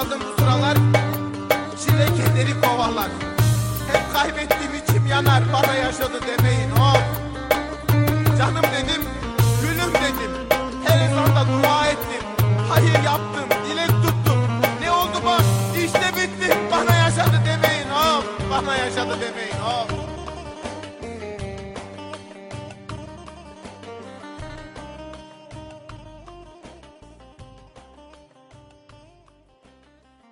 aldım bu sıralar Çile kederi kovalar Hep kaybettiğim içim yanar Bana yaşadı demeyin hop. Canım dedim Gülüm dedim Her insanda dua ettim Hayır yaptım dilek tuttum Ne oldu bak işte bitti Bana yaşadı demeyin hop oh. Bana yaşadı demeyin hop.